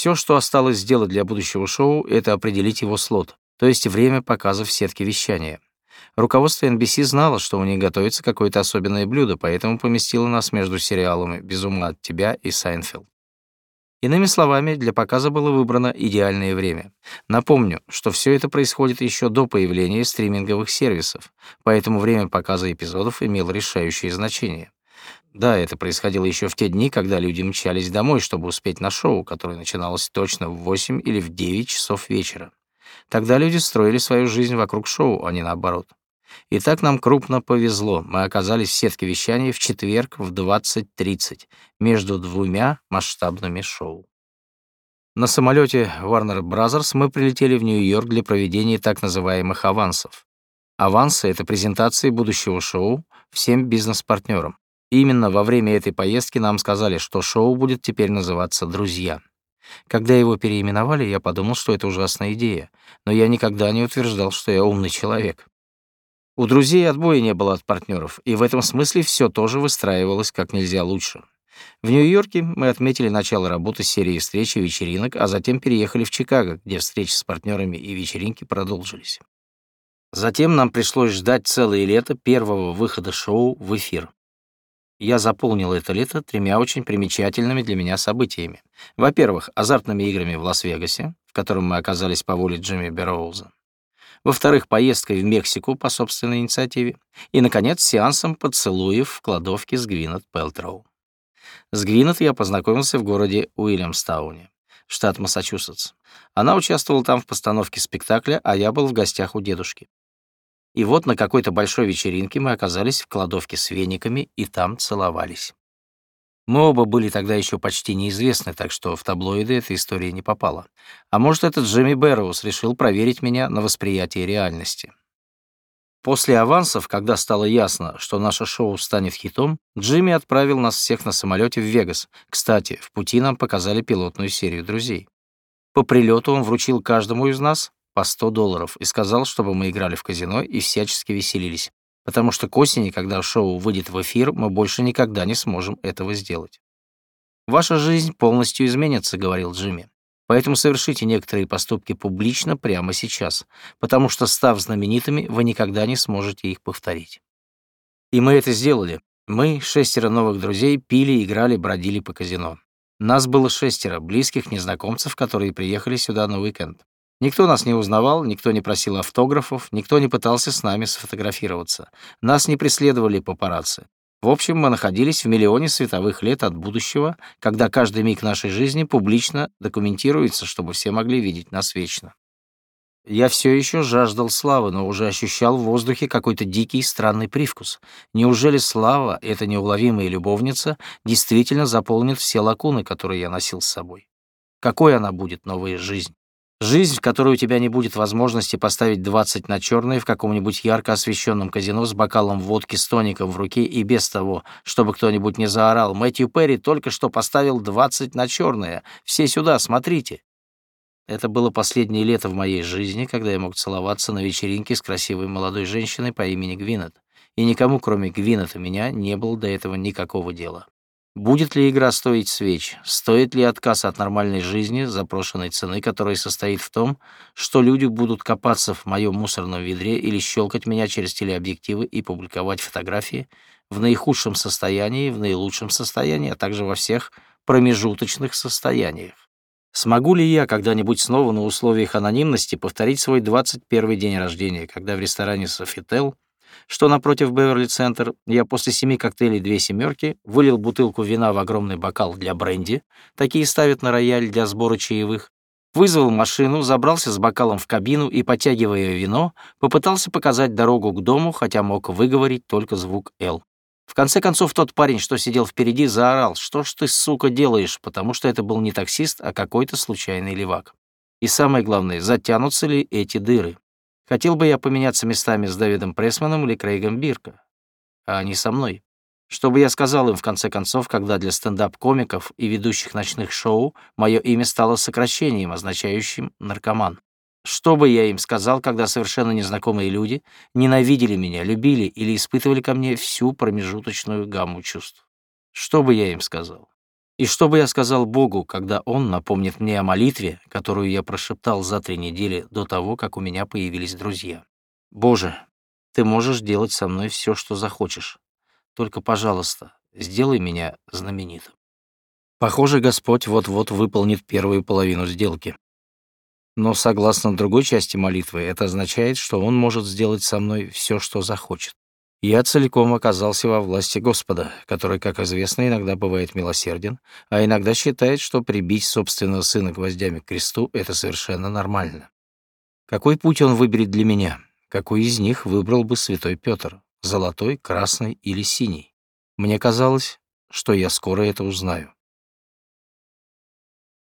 Все, что осталось сделать для будущего шоу, это определить его слот, то есть время показа в сетке вещания. Руководство NBC знало, что у них готовится какое-то особенное блюдо, поэтому поместило нас между сериалами «Без ума от тебя» и «Сайнфилд». Иными словами, для показа было выбрано идеальное время. Напомню, что все это происходит еще до появления стриминговых сервисов, поэтому время показа эпизодов имело решающее значение. Да, это происходило еще в те дни, когда люди мчались домой, чтобы успеть на шоу, которое начиналось точно в 8 или в 9 часов вечера. Тогда люди строили свою жизнь вокруг шоу, а не наоборот. И так нам крупно повезло. Мы оказались в сетке вещания в четверг в 20:30 между двумя масштабными шоу. На самолете Warner Brothers мы прилетели в Нью-Йорк для проведения так называемых авансов. Авансы это презентации будущего шоу всем бизнес-партнерам. Именно во время этой поездки нам сказали, что шоу будет теперь называться Друзья. Когда его переименовали, я подумал, что это ужасная идея, но я никогда не утверждал, что я умный человек. У друзей отбоя не было от партнеров, и в этом смысле все тоже выстраивалось как нельзя лучше. В Нью-Йорке мы отметили начало работы серии встреч и вечеринок, а затем переехали в Чикаго, где встречи с партнерами и вечеринки продолжились. Затем нам пришлось ждать целое лето первого выхода шоу в эфир. Я заполнил это лето тремя очень примечательными для меня событиями. Во-первых, азартными играми в Лас-Вегасе, в котором мы оказались по воле Джимми Берроуза во-вторых, поездкой в Мексику по собственной инициативе, и, наконец, сеансом поцелуев в кладовке с Гвинет Пелтроу. С Гвинет я познакомился в городе Уильямстауне, штат Массачусетс. Она участвовала там в постановке спектакля, а я был в гостях у дедушки. И вот на какой-то большой вечеринке мы оказались в кладовке с вениками и там целовались. Мы оба были тогда еще почти неизвестны, так что в таблоиды эта история не попала. А может, этот Джимми Бэрроуз решил проверить меня на восприятие реальности. После авансов, когда стало ясно, что наше шоу станет хитом, Джимми отправил нас всех на самолете в Вегас. Кстати, в пути нам показали пилотную серию «Друзей». По прилету он вручил каждому из нас по 100 долларов и сказал, чтобы мы играли в казино и всячески веселились потому что к осени, когда шоу выйдет в эфир, мы больше никогда не сможем этого сделать. «Ваша жизнь полностью изменится», — говорил Джимми. «Поэтому совершите некоторые поступки публично прямо сейчас, потому что, став знаменитыми, вы никогда не сможете их повторить». И мы это сделали. Мы, шестеро новых друзей, пили, играли, бродили по казино. Нас было шестеро, близких незнакомцев, которые приехали сюда на уикенд. Никто нас не узнавал, никто не просил автографов, никто не пытался с нами сфотографироваться. Нас не преследовали папарацци. В общем, мы находились в миллионе световых лет от будущего, когда каждый миг нашей жизни публично документируется, чтобы все могли видеть нас вечно. Я все еще жаждал славы, но уже ощущал в воздухе какой-то дикий странный привкус. Неужели слава, эта неуловимая любовница, действительно заполнит все лакуны, которые я носил с собой? Какой она будет, новая жизнь? Жизнь, в которой у тебя не будет возможности поставить 20 на черное в каком-нибудь ярко освещенном казино с бокалом водки с тоником в руке и без того, чтобы кто-нибудь не заорал. Мэтью Перри только что поставил 20 на черное. Все сюда, смотрите. Это было последнее лето в моей жизни, когда я мог целоваться на вечеринке с красивой молодой женщиной по имени Гвинет. И никому, кроме Гвинет и меня, не было до этого никакого дела. Будет ли игра стоить свеч? Стоит ли отказ от нормальной жизни, запрошенной цены, которая состоит в том, что люди будут копаться в моем мусорном ведре или щелкать меня через телеобъективы и публиковать фотографии в наихудшем состоянии, в наилучшем состоянии, а также во всех промежуточных состояниях? Смогу ли я когда-нибудь снова на условиях анонимности повторить свой 21 день рождения, когда в ресторане «Софител» что напротив Беверли-центр, я после семи коктейлей «Две семерки» вылил бутылку вина в огромный бокал для бренди, такие ставят на рояль для сбора чаевых, вызвал машину, забрался с бокалом в кабину и, потягивая вино, попытался показать дорогу к дому, хотя мог выговорить только звук «Л». В конце концов, тот парень, что сидел впереди, заорал, что ж ты, сука, делаешь, потому что это был не таксист, а какой-то случайный левак. И самое главное, затянутся ли эти дыры. Хотел бы я поменяться местами с Дэвидом Прессманом или Крейгом Бирка, а они со мной. Что бы я сказал им, в конце концов, когда для стендап-комиков и ведущих ночных шоу мое имя стало сокращением, означающим «наркоман»? Что бы я им сказал, когда совершенно незнакомые люди ненавидели меня, любили или испытывали ко мне всю промежуточную гамму чувств? Что бы я им сказал? И что бы я сказал Богу, когда Он напомнит мне о молитве, которую я прошептал за три недели до того, как у меня появились друзья? Боже, Ты можешь делать со мной все, что захочешь. Только, пожалуйста, сделай меня знаменитым. Похоже, Господь вот-вот выполнит первую половину сделки. Но согласно другой части молитвы, это означает, что Он может сделать со мной все, что захочет. Я целиком оказался во власти Господа, который, как известно, иногда бывает милосерден, а иногда считает, что прибить собственного сына гвоздями к кресту — это совершенно нормально. Какой путь он выберет для меня? Какой из них выбрал бы святой Петр? Золотой, красный или синий? Мне казалось, что я скоро это узнаю.